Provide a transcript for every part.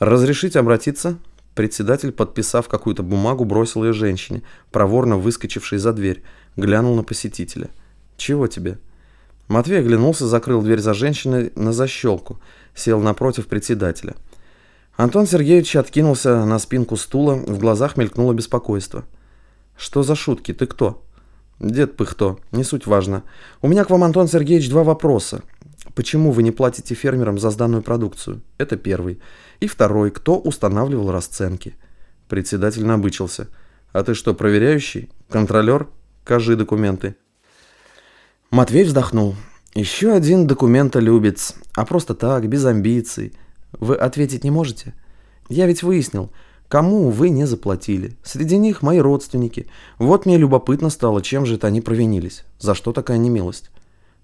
«Разрешите обратиться?» Председатель, подписав какую-то бумагу, бросил ее женщине, проворно выскочившей за дверь, глянул на посетителя. «Чего тебе?» Матвей оглянулся, закрыл дверь за женщиной на защелку, сел напротив председателя. Антон Сергеевич откинулся на спинку стула, в глазах мелькнуло беспокойство. «Что за шутки? Ты кто?» «Дед Пыхто, не суть важно. У меня к вам, Антон Сергеевич, два вопроса. Почему вы не платите фермерам за сданную продукцию? Это первый. И второй. Кто устанавливал расценки? Председатель набычился. А ты что, проверяющий? Контролер? Кажи документы. Матвей вздохнул. Еще один документолюбец. А просто так, без амбиций. Вы ответить не можете? Я ведь выяснил, кому вы не заплатили. Среди них мои родственники. Вот мне любопытно стало, чем же это они провинились. За что такая немилость?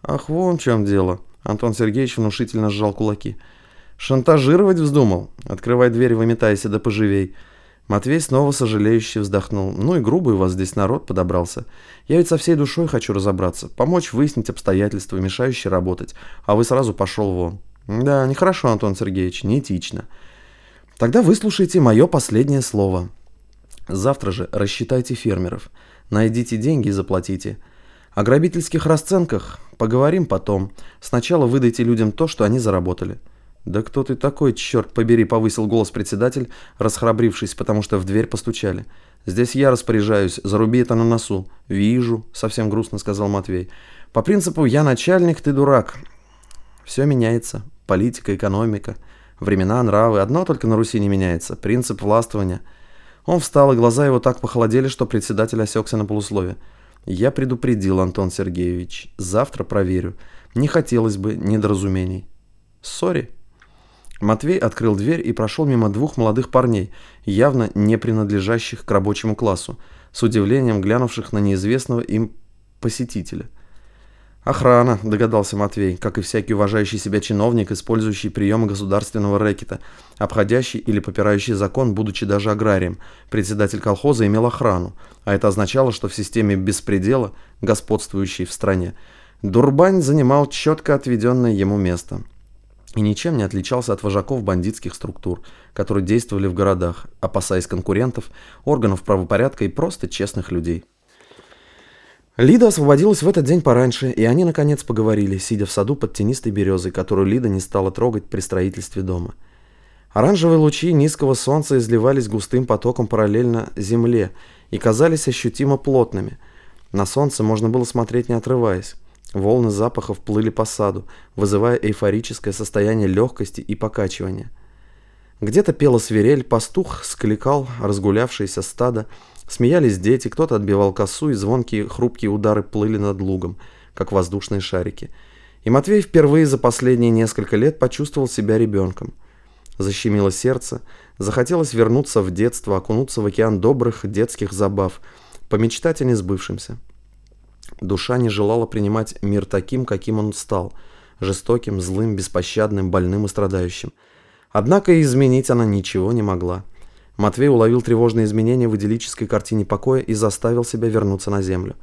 Ах, вон в чем дело. Антон Сергеевич внушительно сжал кулаки. «Шантажировать вздумал? Открывай дверь, выметайся, да поживей». Матвей снова сожалеюще вздохнул. «Ну и грубый у вас здесь народ подобрался. Я ведь со всей душой хочу разобраться, помочь выяснить обстоятельства, мешающие работать, а вы сразу пошел вон». «Да, нехорошо, Антон Сергеевич, неэтично». «Тогда выслушайте мое последнее слово. Завтра же рассчитайте фермеров. Найдите деньги и заплатите. О грабительских расценках поговорим потом. Сначала выдайте людям то, что они заработали». «Да кто ты такой, черт побери!» – повысил голос председатель, расхрабрившись, потому что в дверь постучали. «Здесь я распоряжаюсь, заруби это на носу». «Вижу», – совсем грустно сказал Матвей. «По принципу «я начальник, ты дурак». Все меняется. Политика, экономика, времена, нравы. Одно только на Руси не меняется – принцип властвования. Он встал, и глаза его так похолодели, что председатель осекся на полуслове. Я предупредил, Антон Сергеевич. Завтра проверю. Не хотелось бы недоразумений. Сори. Матвей открыл дверь и прошел мимо двух молодых парней, явно не принадлежащих к рабочему классу, с удивлением глянувших на неизвестного им посетителя. «Охрана», – догадался Матвей, как и всякий уважающий себя чиновник, использующий приемы государственного рэкета, обходящий или попирающий закон, будучи даже аграрием. Председатель колхоза имел охрану, а это означало, что в системе беспредела, господствующей в стране, Дурбань занимал четко отведенное ему место и ничем не отличался от вожаков бандитских структур, которые действовали в городах, опасаясь конкурентов, органов правопорядка и просто честных людей. Лида освободилась в этот день пораньше, и они наконец поговорили, сидя в саду под тенистой березой, которую Лида не стала трогать при строительстве дома. Оранжевые лучи низкого солнца изливались густым потоком параллельно земле и казались ощутимо плотными. На солнце можно было смотреть не отрываясь. Волны запахов плыли по саду, вызывая эйфорическое состояние легкости и покачивания. Где-то пела свирель, пастух скликал разгулявшееся стадо, Смеялись дети, кто-то отбивал косу, и звонкие хрупкие удары плыли над лугом, как воздушные шарики. И Матвей впервые за последние несколько лет почувствовал себя ребенком. Защемило сердце, захотелось вернуться в детство, окунуться в океан добрых детских забав, помечтать о несбывшемся. Душа не желала принимать мир таким, каким он стал, жестоким, злым, беспощадным, больным и страдающим. Однако изменить она ничего не могла. Матвей уловил тревожные изменения в идиллической картине покоя и заставил себя вернуться на землю.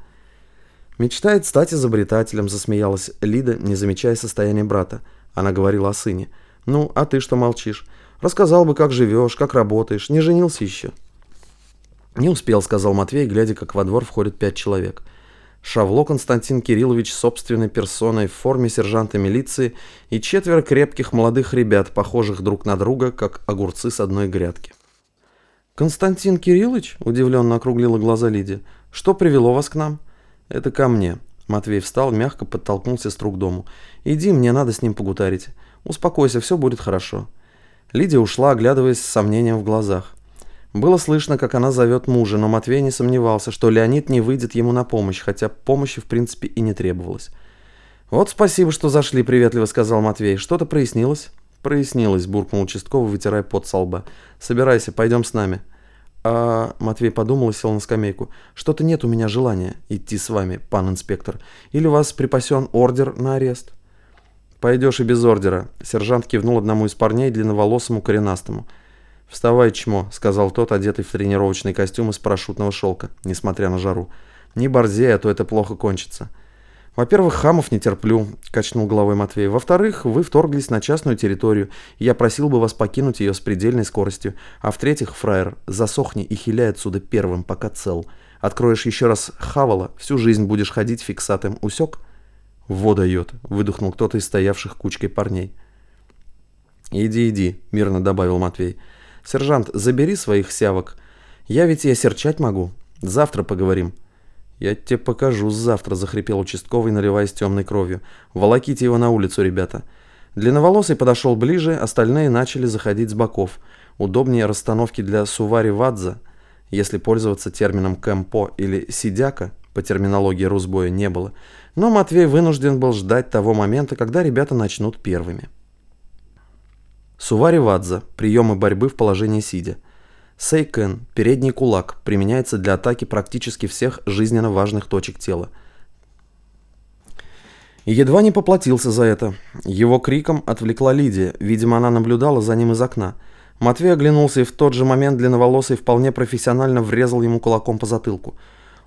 «Мечтает стать изобретателем», – засмеялась Лида, не замечая состояния брата. Она говорила о сыне. «Ну, а ты что молчишь? Рассказал бы, как живешь, как работаешь. Не женился еще?» «Не успел», – сказал Матвей, глядя, как во двор входят пять человек. Шавло Константин Кириллович собственной персоной в форме сержанта милиции и четверо крепких молодых ребят, похожих друг на друга, как огурцы с одной грядки. «Константин Кириллович?» – удивленно округлила глаза Лидия. «Что привело вас к нам?» «Это ко мне». Матвей встал, мягко подтолкнул сестру к дому. «Иди, мне надо с ним погутарить. Успокойся, все будет хорошо». Лидия ушла, оглядываясь с сомнением в глазах. Было слышно, как она зовет мужа, но Матвей не сомневался, что Леонид не выйдет ему на помощь, хотя помощи в принципе и не требовалось. «Вот спасибо, что зашли», — приветливо сказал Матвей. «Что-то прояснилось?» «Прояснилось», — буркнул участковый, вытирая пот со лба. «Собирайся, пойдем с нами». «А...» — Матвей подумал и сел на скамейку. «Что-то нет у меня желания идти с вами, пан инспектор. Или у вас припасен ордер на арест?» «Пойдешь и без ордера», — сержант кивнул одному из парней, длинноволосому коренастому. «Вставай, чмо», — сказал тот, одетый в тренировочный костюм из парашютного шелка, несмотря на жару. «Не борзей, а то это плохо кончится». «Во-первых, хамов не терплю», – качнул головой Матвей. «Во-вторых, вы вторглись на частную территорию, и я просил бы вас покинуть ее с предельной скоростью. А в-третьих, фраер, засохни и хиляй отсюда первым, пока цел. Откроешь еще раз хавала, всю жизнь будешь ходить фиксатым. Усек?» «Во дает», – выдохнул кто-то из стоявших кучкой парней. «Иди, иди», – мирно добавил Матвей. «Сержант, забери своих сявок. Я ведь и серчать могу. Завтра поговорим». «Я тебе покажу завтра», – захрипел участковый, наливаясь темной кровью. «Волоките его на улицу, ребята». Длинноволосый подошел ближе, остальные начали заходить с боков. Удобнее расстановки для сувари вадза, если пользоваться термином кэмпо или сидяка, по терминологии Русбоя не было. Но Матвей вынужден был ждать того момента, когда ребята начнут первыми. Сувари вадза – приемы борьбы в положении сидя – Сейкен, передний кулак, применяется для атаки практически всех жизненно важных точек тела. Едва не поплатился за это. Его криком отвлекла Лидия, видимо, она наблюдала за ним из окна. Матвей оглянулся и в тот же момент длинноволосый вполне профессионально врезал ему кулаком по затылку.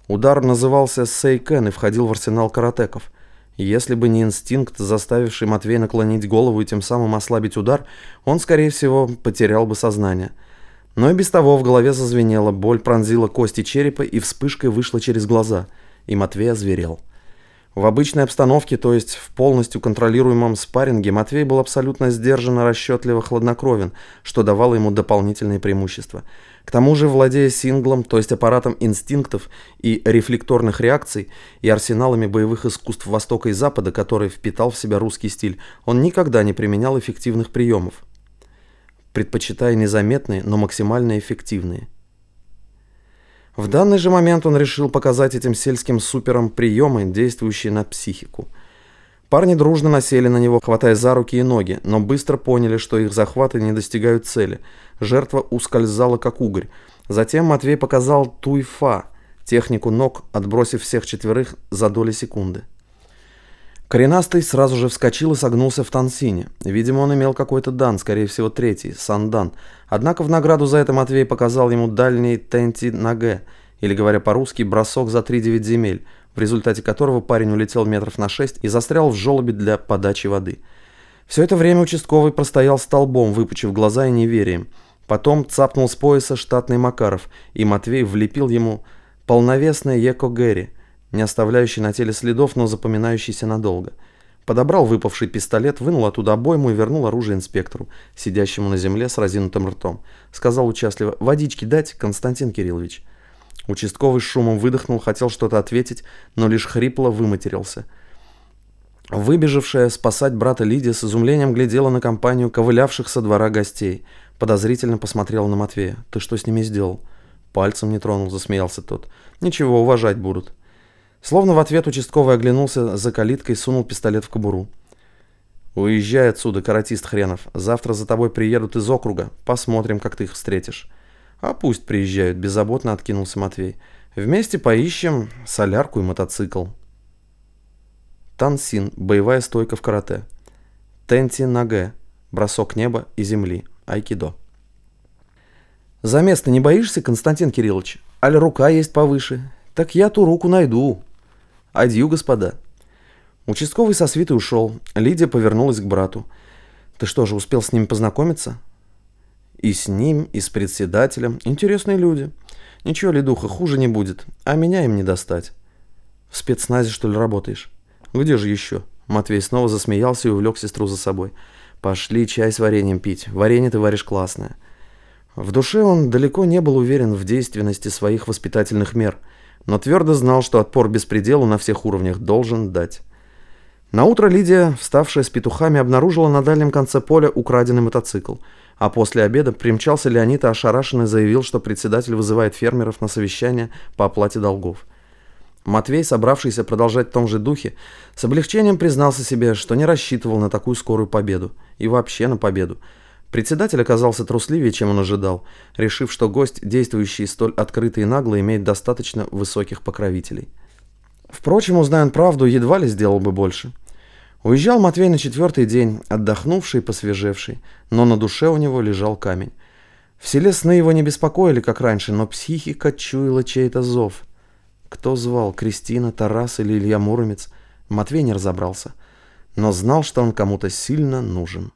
Удар назывался Сейкен и входил в арсенал каратеков. Если бы не инстинкт, заставивший Матвея наклонить голову и тем самым ослабить удар, он, скорее всего, потерял бы сознание – но и без того в голове зазвенело, боль пронзила кости черепа и вспышкой вышла через глаза, и Матвей озверел. В обычной обстановке, то есть в полностью контролируемом спарринге, Матвей был абсолютно сдержанно, расчетливо, хладнокровен, что давало ему дополнительные преимущества. К тому же, владея синглом, то есть аппаратом инстинктов и рефлекторных реакций, и арсеналами боевых искусств Востока и Запада, который впитал в себя русский стиль, он никогда не применял эффективных приемов предпочитая незаметные, но максимально эффективные. В данный же момент он решил показать этим сельским суперам приемы, действующие на психику. Парни дружно насели на него, хватая за руки и ноги, но быстро поняли, что их захваты не достигают цели. Жертва ускользала, как угорь. Затем Матвей показал туйфа, технику ног, отбросив всех четверых за доли секунды. Коренастый сразу же вскочил и согнулся в тансине. Видимо, он имел какой-то дан, скорее всего третий, сандан. Однако в награду за это Матвей показал ему дальний тенти наге, или говоря по-русски, бросок за 3-9 земель, в результате которого парень улетел метров на 6 и застрял в желобе для подачи воды. Все это время участковый простоял столбом, выпучив глаза и неверием. Потом цапнул с пояса штатный Макаров, и Матвей влепил ему полновесное Еко Гэри – не оставляющий на теле следов, но запоминающийся надолго. Подобрал выпавший пистолет, вынул оттуда обойму и вернул оружие инспектору, сидящему на земле с разинутым ртом. Сказал участливо «Водички дать, Константин Кириллович». Участковый с шумом выдохнул, хотел что-то ответить, но лишь хрипло выматерился. Выбежавшая спасать брата Лидия с изумлением глядела на компанию ковылявших со двора гостей. Подозрительно посмотрела на Матвея. «Ты что с ними сделал?» Пальцем не тронул, засмеялся тот. «Ничего, уважать будут». Словно в ответ участковый оглянулся за калиткой и сунул пистолет в кобуру. «Уезжай отсюда, каратист хренов. Завтра за тобой приедут из округа. Посмотрим, как ты их встретишь». «А пусть приезжают», – беззаботно откинулся Матвей. «Вместе поищем солярку и мотоцикл». Тансин – боевая стойка в карате. Тенти наге – бросок неба и земли. Айкидо. «За место не боишься, Константин Кириллович? Аль рука есть повыше? Так я ту руку найду». «Адью, господа». Участковый со свитой ушел. Лидия повернулась к брату. «Ты что же, успел с ними познакомиться?» «И с ним, и с председателем. Интересные люди. Ничего, Лидуха, хуже не будет. А меня им не достать». «В спецназе, что ли, работаешь?» «Где же еще?» Матвей снова засмеялся и увлек сестру за собой. «Пошли чай с вареньем пить. Варенье ты варишь классное». В душе он далеко не был уверен в действенности своих воспитательных мер – но твердо знал, что отпор беспределу на всех уровнях должен дать. На утро Лидия, вставшая с петухами, обнаружила на дальнем конце поля украденный мотоцикл. А после обеда примчался Леонид и ошарашенно заявил, что председатель вызывает фермеров на совещание по оплате долгов. Матвей, собравшийся продолжать в том же духе, с облегчением признался себе, что не рассчитывал на такую скорую победу. И вообще на победу. Председатель оказался трусливее, чем он ожидал, решив, что гость, действующий столь открыто и нагло, имеет достаточно высоких покровителей. Впрочем, узная он правду, едва ли сделал бы больше. Уезжал Матвей на четвертый день, отдохнувший и посвежевший, но на душе у него лежал камень. В селе его не беспокоили, как раньше, но психика чуяла чей-то зов. Кто звал, Кристина, Тарас или Илья Муромец? Матвей не разобрался, но знал, что он кому-то сильно нужен.